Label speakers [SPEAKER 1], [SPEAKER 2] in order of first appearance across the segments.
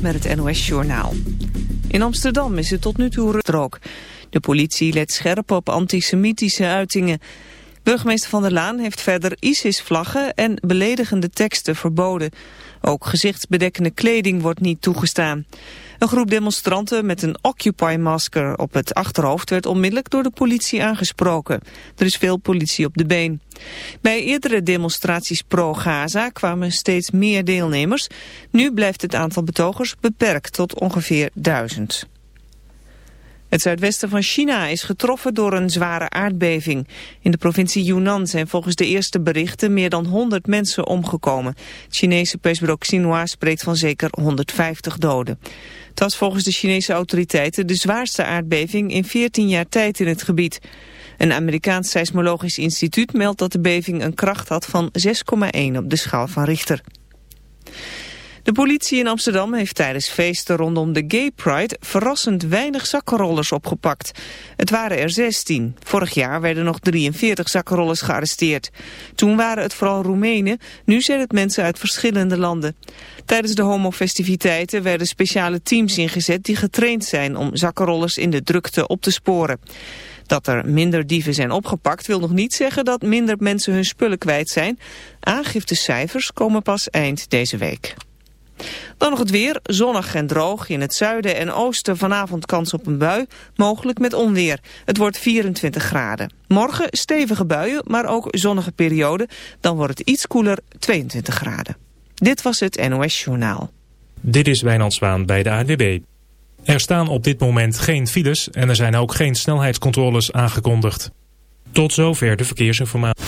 [SPEAKER 1] Met het NOS Journaal. In Amsterdam is het tot nu toe rook. De politie let scherp op antisemitische uitingen. Burgemeester Van der Laan heeft verder ISIS-vlaggen en beledigende teksten verboden. Ook gezichtsbedekkende kleding wordt niet toegestaan. Een groep demonstranten met een Occupy-masker op het achterhoofd werd onmiddellijk door de politie aangesproken. Er is veel politie op de been. Bij eerdere demonstraties pro-Gaza kwamen steeds meer deelnemers. Nu blijft het aantal betogers beperkt tot ongeveer duizend. Het zuidwesten van China is getroffen door een zware aardbeving. In de provincie Yunnan zijn volgens de eerste berichten meer dan 100 mensen omgekomen. Het Chinese persbureau Xinhua spreekt van zeker 150 doden. Het was volgens de Chinese autoriteiten de zwaarste aardbeving in 14 jaar tijd in het gebied. Een Amerikaans seismologisch instituut meldt dat de beving een kracht had van 6,1 op de schaal van Richter. De politie in Amsterdam heeft tijdens feesten rondom de Gay Pride verrassend weinig zakkenrollers opgepakt. Het waren er 16. Vorig jaar werden nog 43 zakkenrollers gearresteerd. Toen waren het vooral Roemenen, nu zijn het mensen uit verschillende landen. Tijdens de homofestiviteiten werden speciale teams ingezet die getraind zijn om zakkenrollers in de drukte op te sporen. Dat er minder dieven zijn opgepakt wil nog niet zeggen dat minder mensen hun spullen kwijt zijn. Aangiftecijfers komen pas eind deze week. Dan nog het weer, zonnig en droog. In het zuiden en oosten vanavond kans op een bui, mogelijk met onweer. Het wordt 24 graden. Morgen stevige buien, maar ook zonnige periode. Dan wordt het iets koeler, 22 graden. Dit was het NOS Journaal.
[SPEAKER 2] Dit is Wijnand Zwaan bij de ANWB. Er staan op dit moment geen files en er zijn ook geen snelheidscontroles aangekondigd. Tot zover de verkeersinformatie.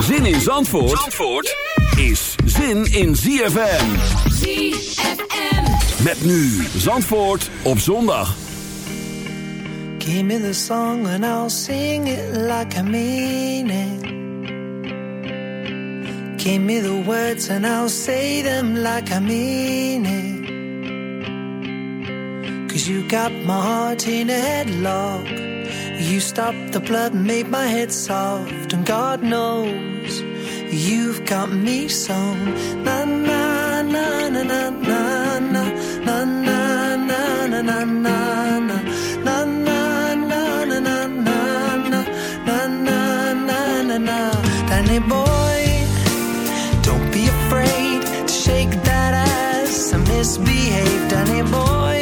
[SPEAKER 3] Zin in Zandvoort, Zandvoort is zin in ZFM.
[SPEAKER 4] ZFM.
[SPEAKER 3] Met nu Zandvoort op zondag.
[SPEAKER 5] Give me the song and I'll sing it like I mean it. Give me the words and I'll say them like I mean it. Cause you got my heart in a headlock. You stopped the blood and made my head soft. And God knows you've got me so. Na na na na na na na na na na na na na na boy, don't be afraid to shake that ass and misbehave, Danny boy.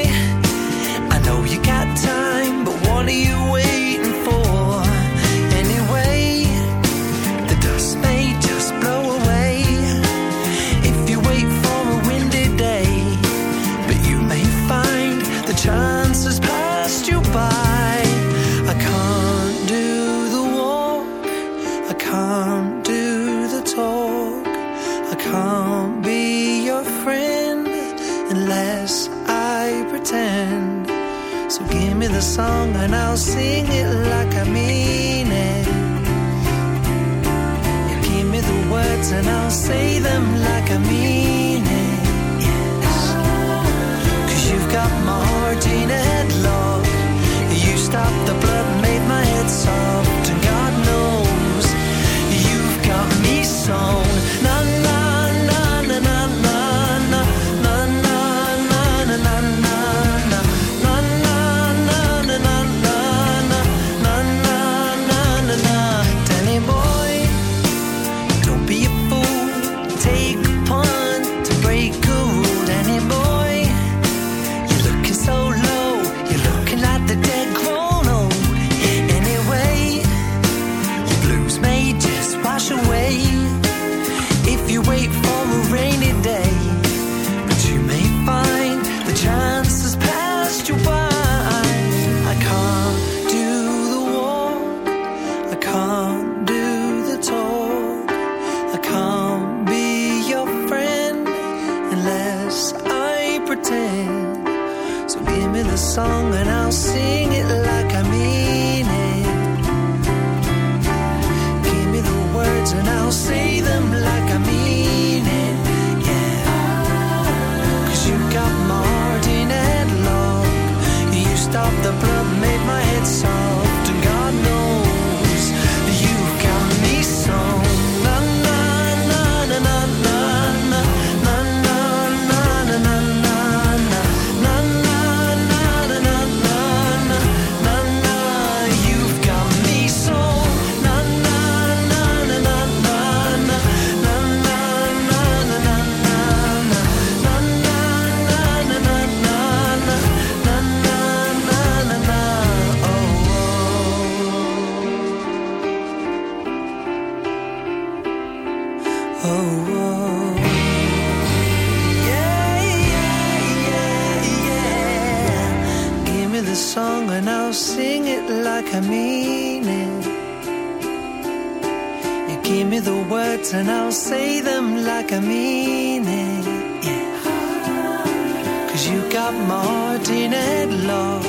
[SPEAKER 5] Cause you got my heart in a lock.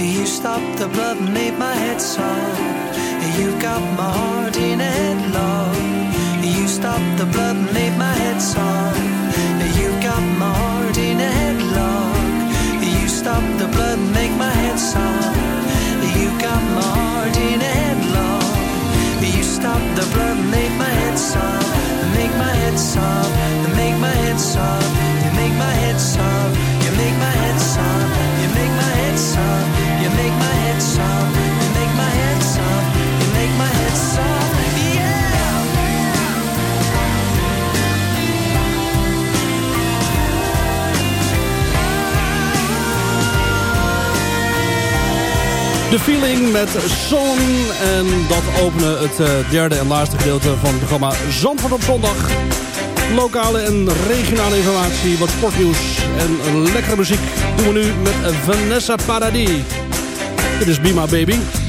[SPEAKER 5] You stopped the blood and made my head soft. You got my heart in a. You stopped the blood and made my head soft. You got my heart in headlock. You stopped the blood and make my head soft. You got my heart in a headlock. You stopped the blood and made my head soft. Make my head soft. Make my head soft. Make my head soft. make my head sound. You make my head sound. You make my head sound. You make my head sound. You make my head sound. Yeah.
[SPEAKER 6] De Feeling met Song. En dat openen het eh, derde en laatste gedeelte van het programma van op zondag lokale en regionale informatie, wat sportnieuws en lekkere muziek doen we nu met Vanessa Paradis. Dit is Bima Baby.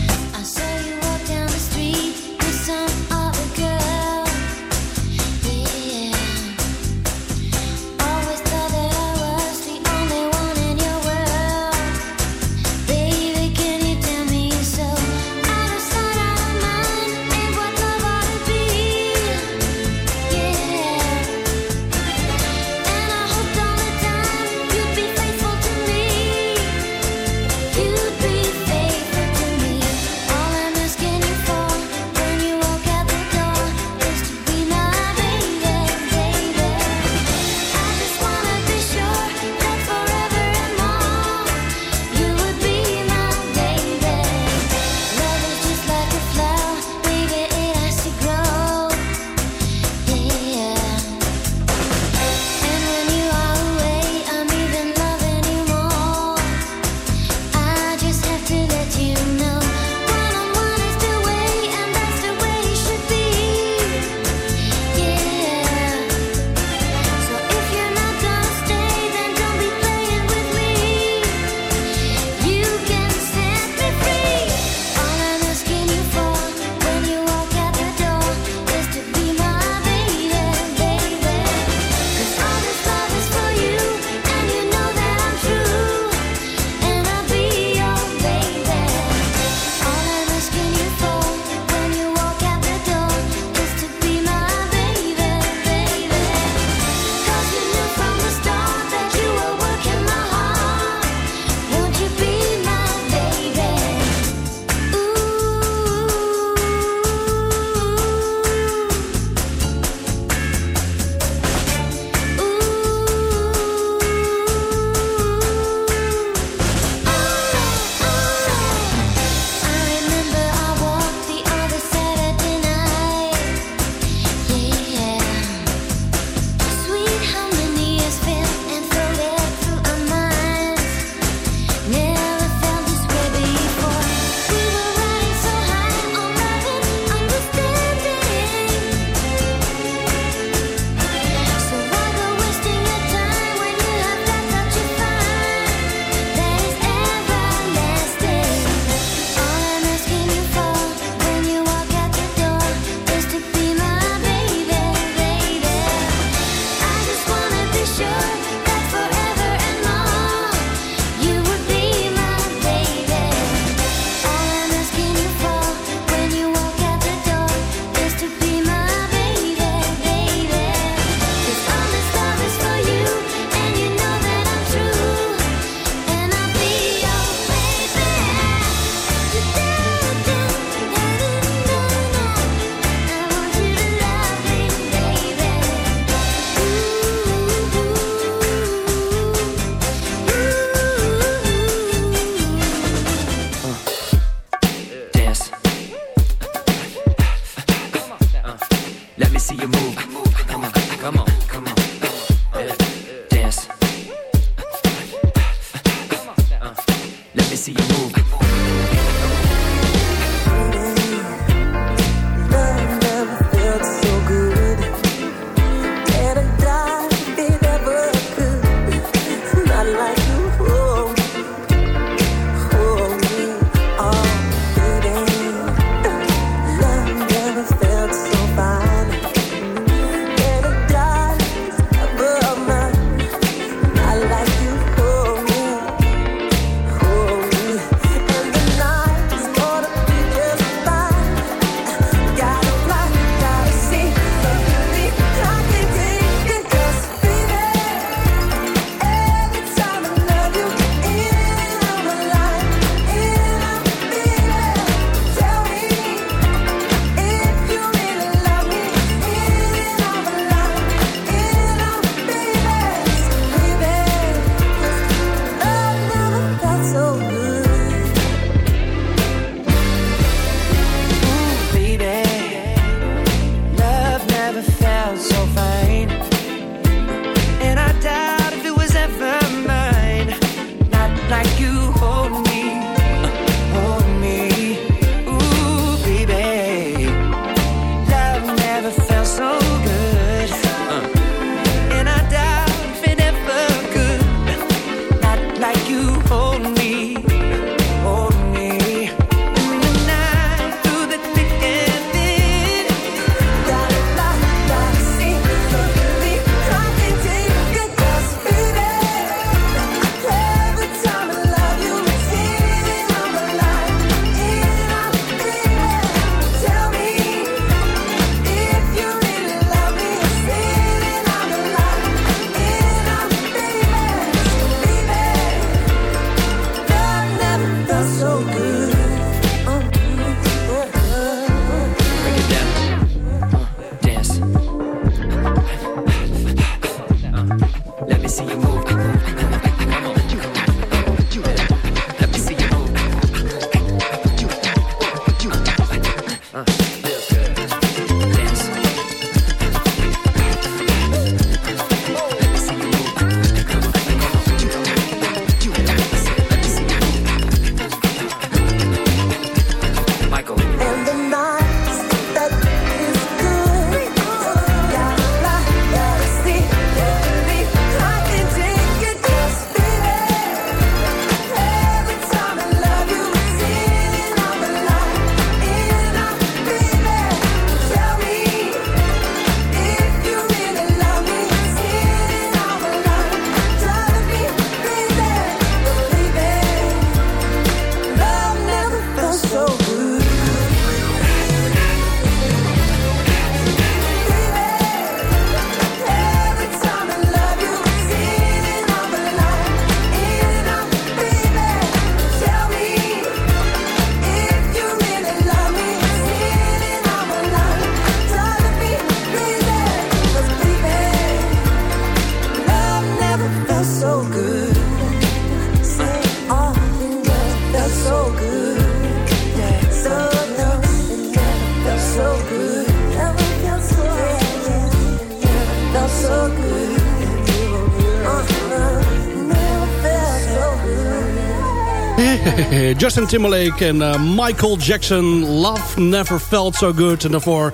[SPEAKER 6] Justin Timberlake en eh, Michael Jackson. Love Never Felt So Good. En daarvoor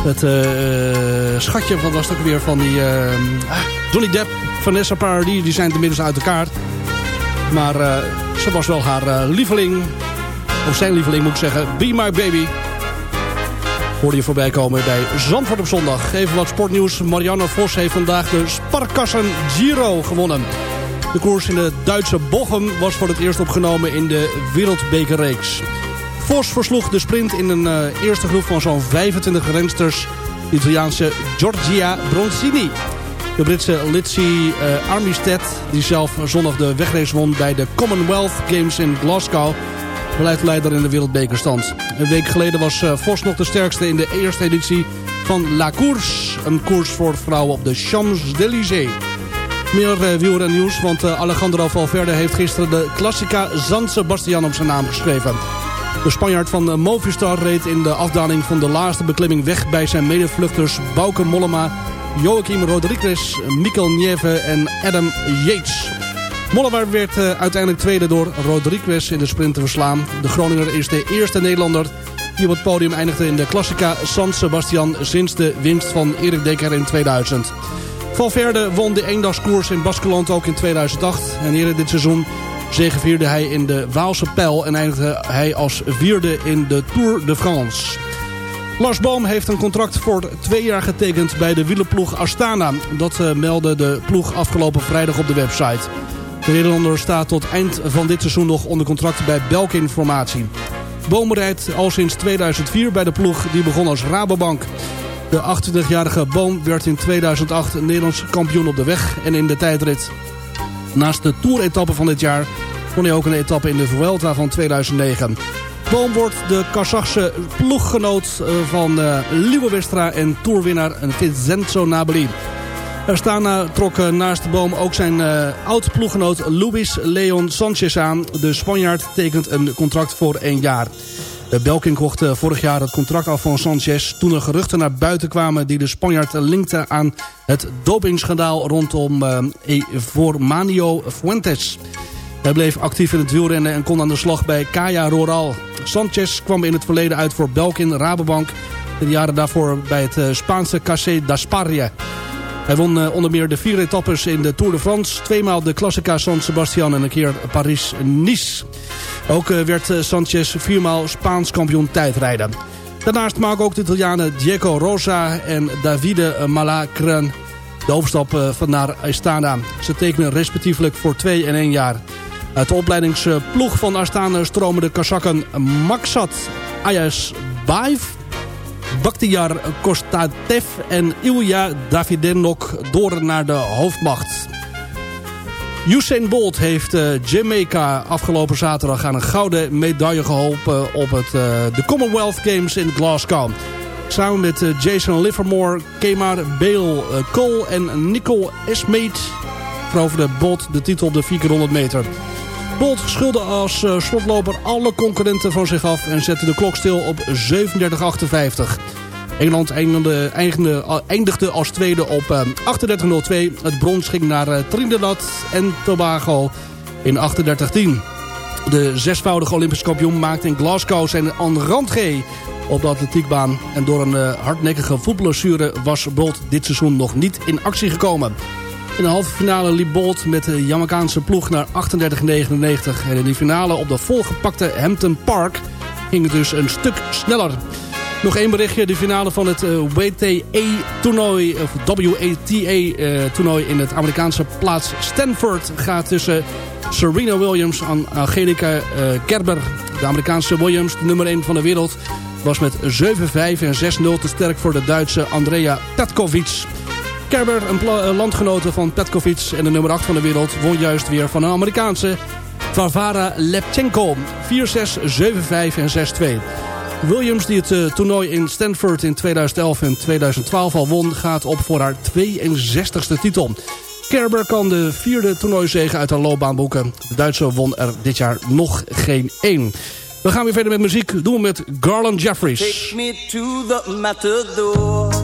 [SPEAKER 6] het eh, schatje, wat was ook weer van die... eh, ah, Johnny Depp, Vanessa Paradis, die zijn inmiddels uit elkaar. Maar eh, ze was wel haar eh, lieveling. Of zijn lieveling moet ik zeggen. Be My Baby. Hoorde je voorbij komen bij Zandvoort op zondag. Even wat sportnieuws. Marianne Vos heeft vandaag de Sparkassen Giro gewonnen. De koers in de Duitse Bochum was voor het eerst opgenomen in de Wereldbekerreeks. Vos versloeg de sprint in een eh, eerste groep van zo'n 25 rensters. Italiaanse Giorgia Bronzini. De Britse Lizzie eh, Armistead, die zelf zondag de wegrace won bij de Commonwealth Games in Glasgow, blijft leider in de wereldbekerstand. Een week geleden was eh, Vos nog de sterkste in de eerste editie van La Course. Een koers voor vrouwen op de Champs-Élysées. Meer uh, wielrennieuws, want eh, Alejandro Valverde heeft gisteren de Classica San Sebastian op zijn naam geschreven. De Spanjaard van eh, Movistar reed in de afdaling van de laatste beklimming weg bij zijn medevluchters Bauke Mollema, Joaquim Rodriguez, Mikkel Nieve en Adam Yates. Mollema werd eh, uiteindelijk tweede door Rodriguez in de sprint te verslaan. De Groninger is de eerste Nederlander die op het podium eindigde in de Classica San Sebastian sinds de winst van Erik Dekker in 2000. Valverde won de eendagskoers in Baskeland ook in 2008. En eerder dit seizoen zegevierde hij in de Waalse Pijl... en eindigde hij als vierde in de Tour de France. Lars Boom heeft een contract voor twee jaar getekend bij de wielerploeg Astana. Dat eh, meldde de ploeg afgelopen vrijdag op de website. De Nederlander staat tot eind van dit seizoen nog onder contract bij Belkin Informatie. Boom rijdt al sinds 2004 bij de ploeg die begon als Rabobank. De 28-jarige Boom werd in 2008 Nederlands kampioen op de weg en in de tijdrit. Naast de Tour-etappe van dit jaar won hij ook een etappe in de Vuelta van 2009. Boom wordt de Kazachse ploeggenoot eh, van uh, en toerwinnaar Vincenzo Nibali. Astana trok eh, naast de boom ook zijn oud-ploeggenoot Luis Leon Sanchez aan. De Spanjaard tekent een contract voor één jaar. De Belkin kocht uh, vorig jaar het contract af van Sanchez... toen er geruchten naar buiten kwamen die de Spanjaard linkten aan het dopingschandaal rondom uh, Evormanio Fuentes. Hij bleef actief in het wielrennen en kon aan de slag bij Kaya Roral. Sanchez kwam in het verleden uit voor Belkin, Rabobank... en de jaren daarvoor bij het Spaanse Cacé d'Asparria. Hij won uh, onder meer de vier etappes in de Tour de France... tweemaal de Classica San Sebastian en een keer Paris-Nice. Ook uh, werd uh, Sanchez viermaal Spaans kampioen tijdrijden. Daarnaast maken ook de Italianen Diego Rosa en Davide Malacren de overstap van naar Astana. Ze tekenen respectievelijk voor twee en één jaar. Uit de opleidingsploeg van Astana stromen de Kazakken Maksat Ayas Baev... Bakhtiar Kostatev en Ilya Davidenok door naar de hoofdmacht. Usain Bolt heeft uh, Jamaica afgelopen zaterdag aan een gouden medaille geholpen op het, uh, de Commonwealth Games in Glasgow. Samen met uh, Jason Livermore, Kemar Bale Cole en Nicole Esmeet veroverde Bolt de titel op de 4x100 meter. Bolt schulde als eh, slotloper alle concurrenten van zich af... en zette de klok stil op 37,58. Engeland eindigde, eindigde, eindigde als tweede op eh, 38,02. Het brons ging naar eh, Trinidad en Tobago in 38,10. De zesvoudige Olympisch kampioen maakte in Glasgow zijn randgee op de atletiekbaan. En door een eh, hardnekkige voetblessure was Bolt dit seizoen nog niet in actie gekomen. In de halve finale liep Bolt met de Jamaicaanse ploeg naar 38,99. En in de finale op de volgepakte Hampton Park ging het dus een stuk sneller. Nog één berichtje. De finale van het eh, WTA-toernooi, of WTA-toernooi in het Amerikaanse plaats Stanford gaat tussen Serena Williams en Angelica eh, Kerber. De Amerikaanse Williams, de nummer 1 van de wereld, was met 7-5 en 6-0 te sterk voor de Duitse Andrea Petkovic. Kerber, een landgenote van Petkovic en de nummer 8 van de wereld, won juist weer van een Amerikaanse Varvara Lepchenko. 4-6, 7-5 en 6-2. Williams, die het eh, toernooi in Stanford in 2011 en 2012 al won... gaat op voor haar 62e titel. Kerber kan de vierde toernooizege uit haar loopbaan boeken. De Duitse won er dit jaar nog geen één. We gaan weer verder met muziek. Doen met Garland Jeffries.
[SPEAKER 7] Take me to the matador.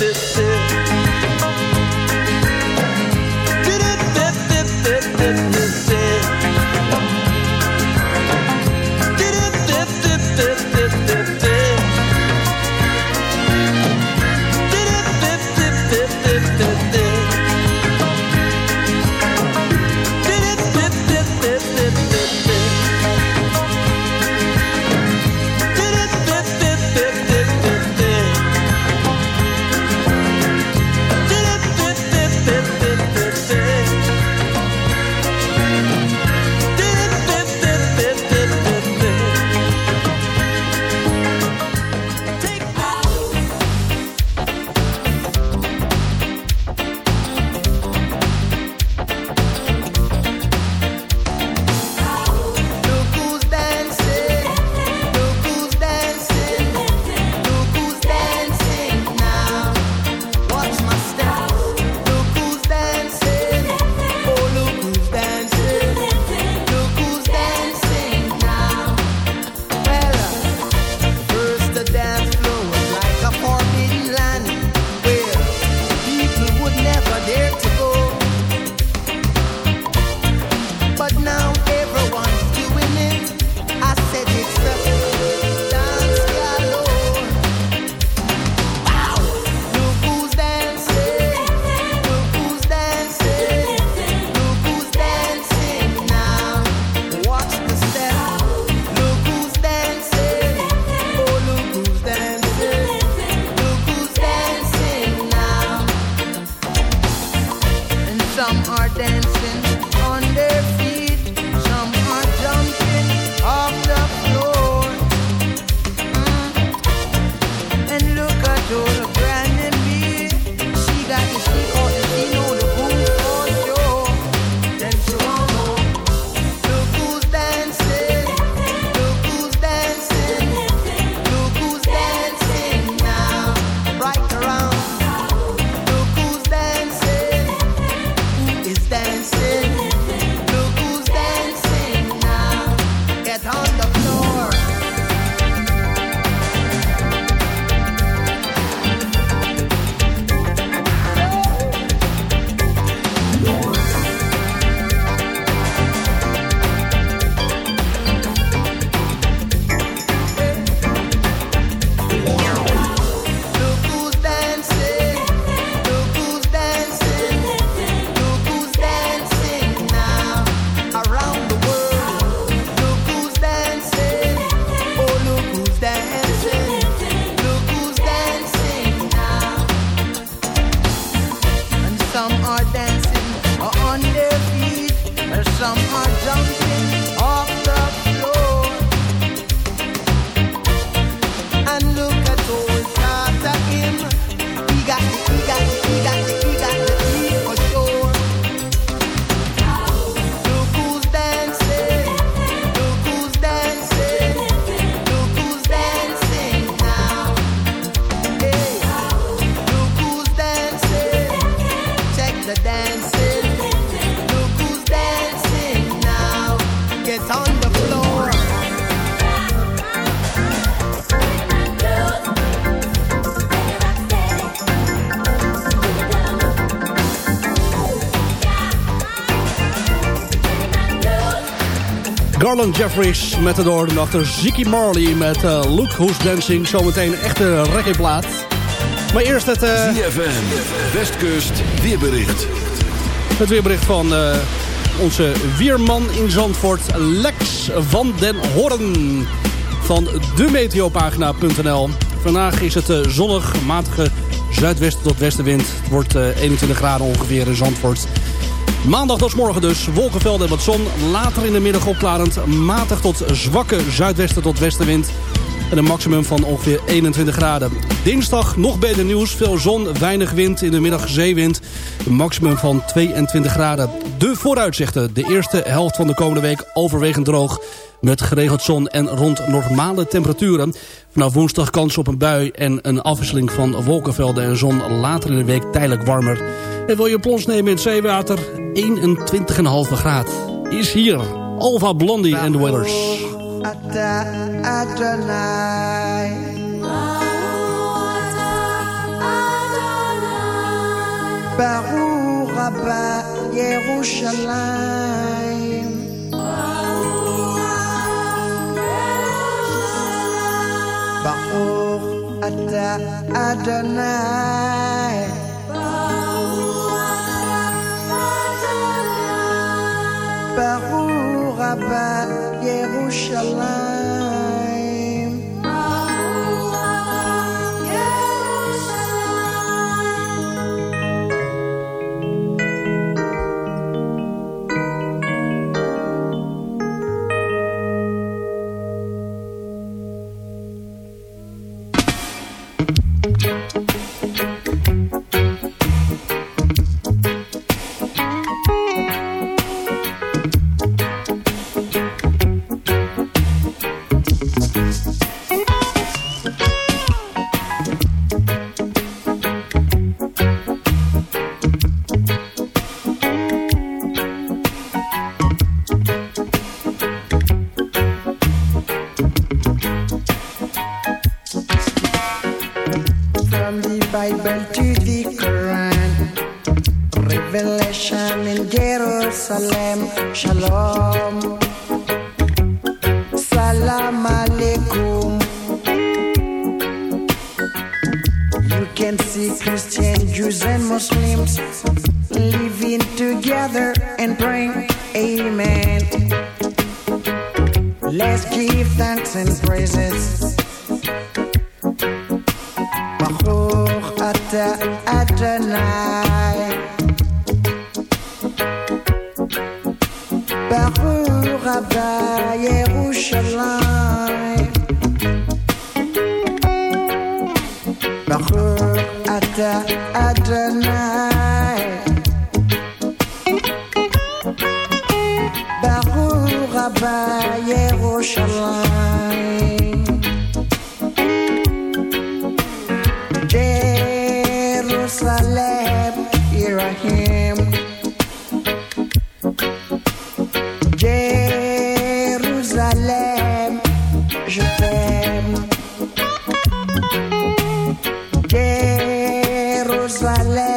[SPEAKER 8] Look
[SPEAKER 6] Garland Jeffries met de doorden achter Ziggy Marley met eh, Look Who's Dancing. Zometeen een echte reggaeplaat. Maar eerst het, eh,
[SPEAKER 3] ZFM, Westkust, weerbericht.
[SPEAKER 6] het weerbericht van eh, onze weerman in Zandvoort, Lex van den Horn. Van demeteopagina.nl. Vandaag is het zonnig, matige zuidwesten tot westenwind. Het wordt eh, 21 graden ongeveer in Zandvoort. Maandag tot morgen dus. Wolkenvelden en wat zon. Later in de middag opklarend. Matig tot zwakke zuidwesten tot westenwind. En een maximum van ongeveer 21 graden. Dinsdag nog beter nieuws. Veel zon, weinig wind. In de middag zeewind. Een maximum van 22 graden. De vooruitzichten. De eerste helft van de komende week overwegend droog. Met geregeld zon en rond normale temperaturen. Vanaf woensdag kans op een bui en een afwisseling van wolkenvelden en zon. Later in de week tijdelijk warmer. En wil je plons nemen in het zeewater? 21,5 graad is hier. Alva Blondie en de
[SPEAKER 9] Ata Adonai. Baruch Rabba Yerushalayim. slightly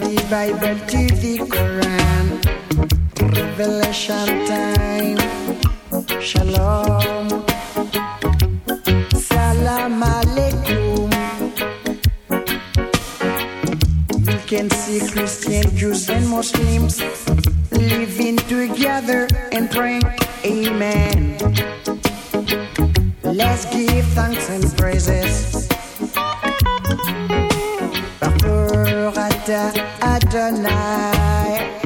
[SPEAKER 9] the Bible to the Quran, Revelation time, Shalom, Salam Alaikum. You can see Christian, Jews, and Muslims living together and praying, Amen. Let's give thanks and praises. tender night.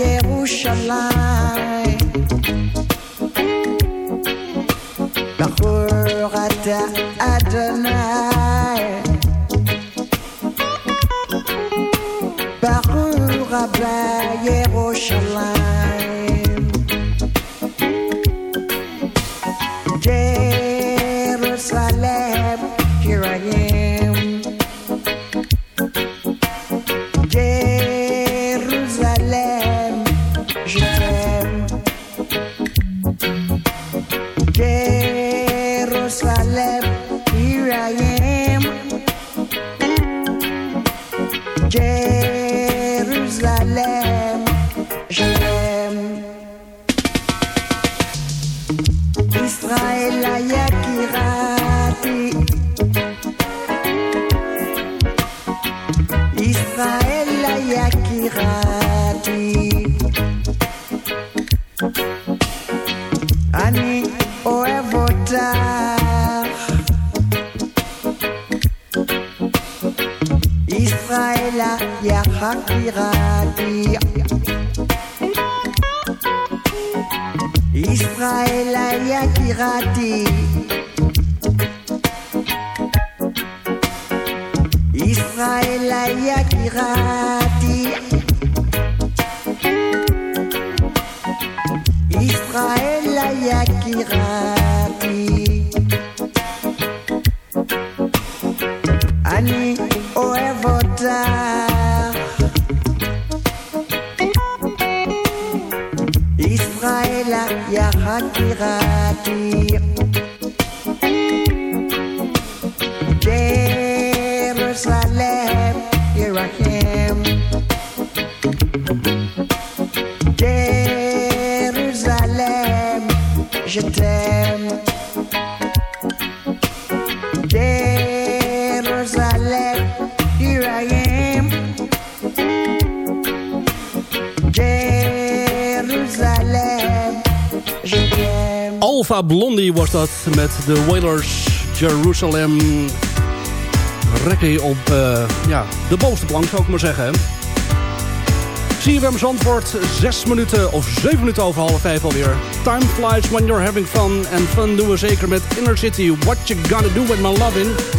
[SPEAKER 9] Yerushalayim Baruch Ata Adonai. Israël Israël
[SPEAKER 2] met de Wailers Jerusalem. Reggae op eh, ja, de bovenste plank zou ik maar zeggen. CFM Zandvoort, 6 minuten of 7 minuten over half 5 alweer. Time flies when you're having fun. En fun doen we zeker met Inner City. What you gonna do with my lovin'?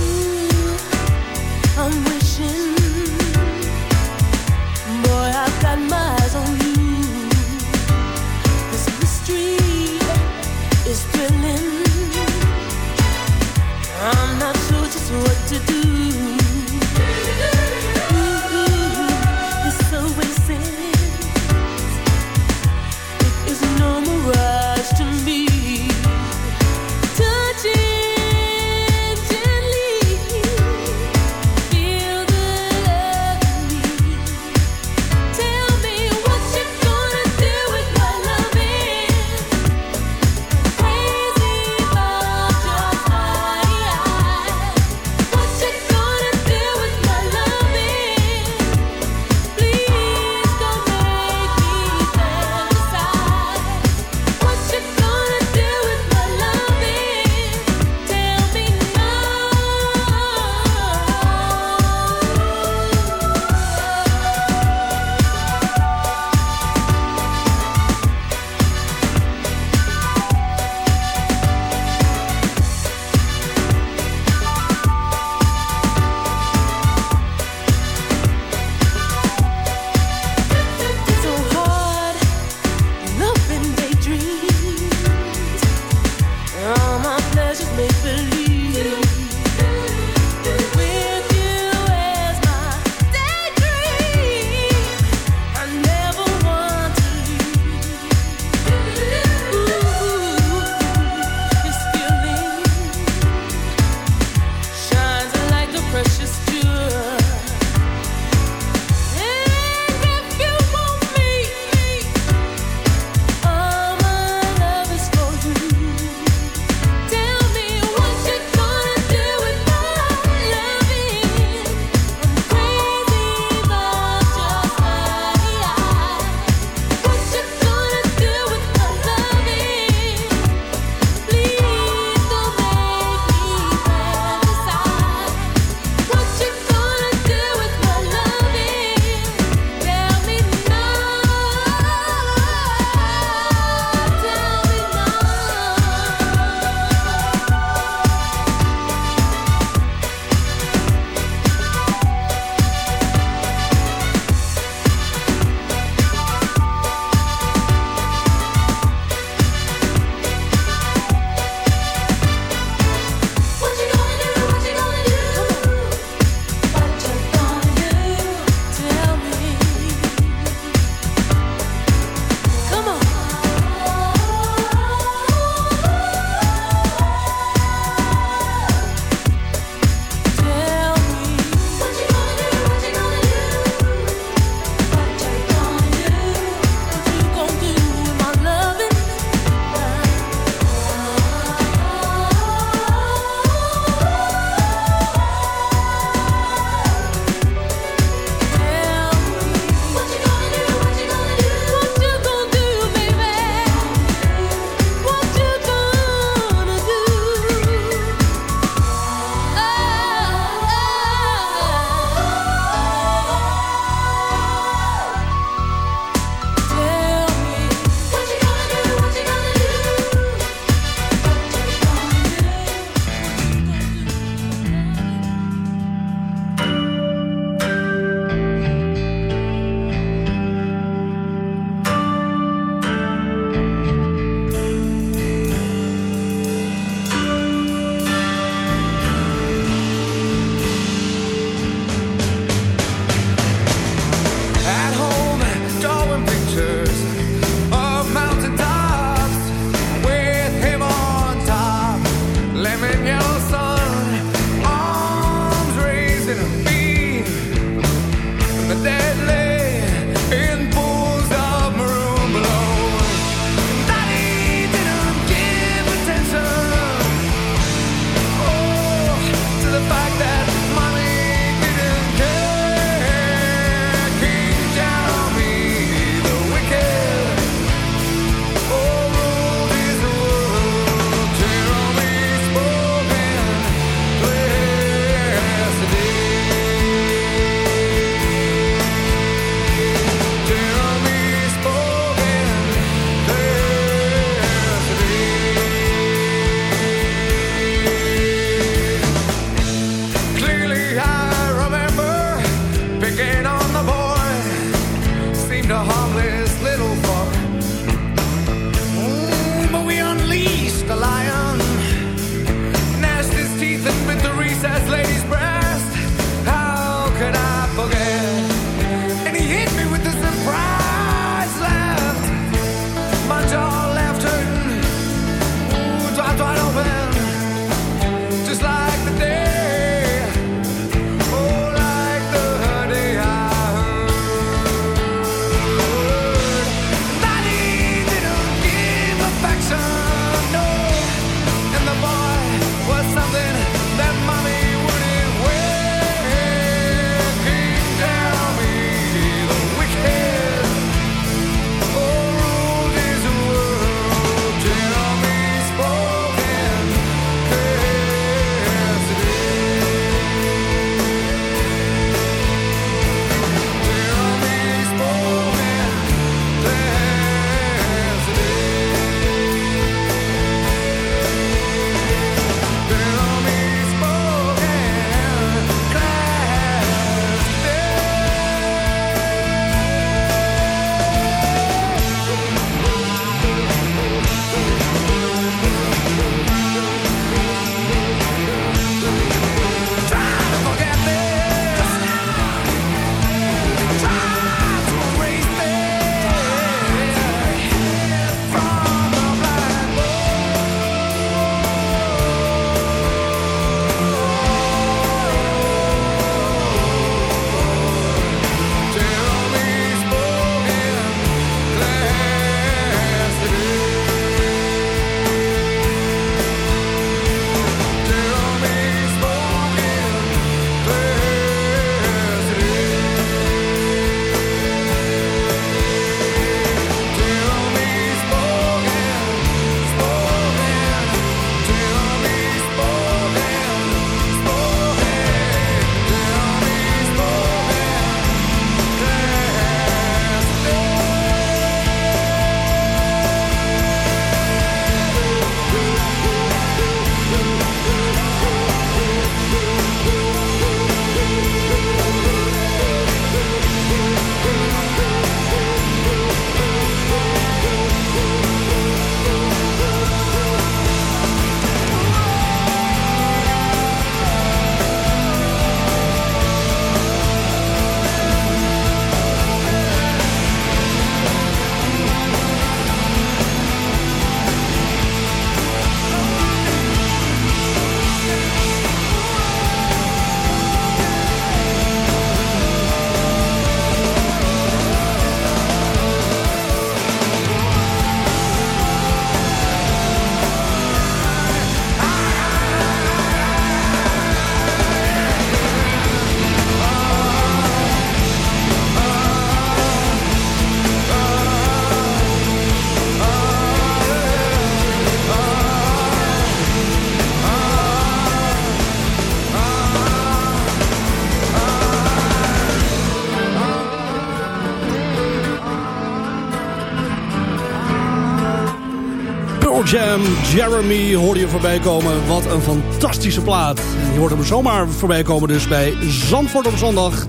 [SPEAKER 6] Jeremy hoorde je voorbij komen. Wat een fantastische plaat. Je hoort hem zomaar voorbij komen dus bij Zandvoort op zondag.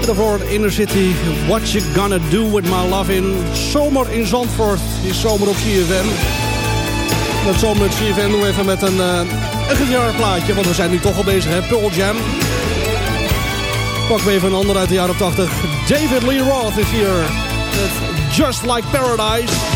[SPEAKER 6] En daarvoor Inner City, What You Gonna Do With My Love In. Zomer in Zandvoort is zomer op CFM. Dat zomer met CFM doen we even met een, uh, een gitaarplaatje. Want we zijn nu toch al bezig, hè? Pearl Jam. Pak we even een ander uit de jaren 80. David Lee Roth is hier. Just Like Paradise.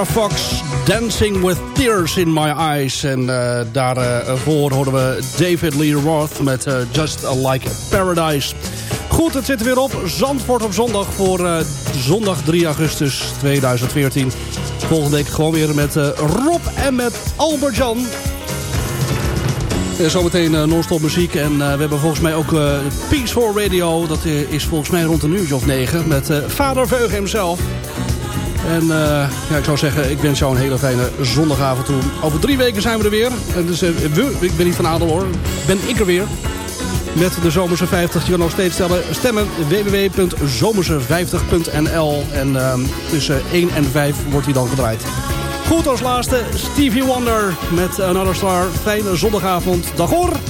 [SPEAKER 6] Extra Fox, Dancing with Tears in My Eyes. En uh, daarvoor hoorden we David Lee Roth met uh, Just Like Paradise. Goed, het zit er weer op. Zandvoort op zondag voor uh, zondag 3 augustus 2014. Volgende week gewoon weer met Rob en met Albert-Jan. Zometeen non-stop muziek. En we hebben volgens mij ook uh, Peaceful Radio. Dat is volgens mij rond een uurtje of negen. Met Vader Veugen hemzelf. En ja, ik zou zeggen, ik wens jou een hele fijne zondagavond toe. Over drie weken zijn we er weer. En dus, we, ik ben niet van Adel hoor. Ben ik er weer. Met de Zomerse 50. Je kan nog steeds stellen, stemmen www.zomerse50.nl. En tussen 1 en 5 wordt hij dan gedraaid. Goed als laatste Stevie Wonder met Another Star. Fijne zondagavond. Dag hoor!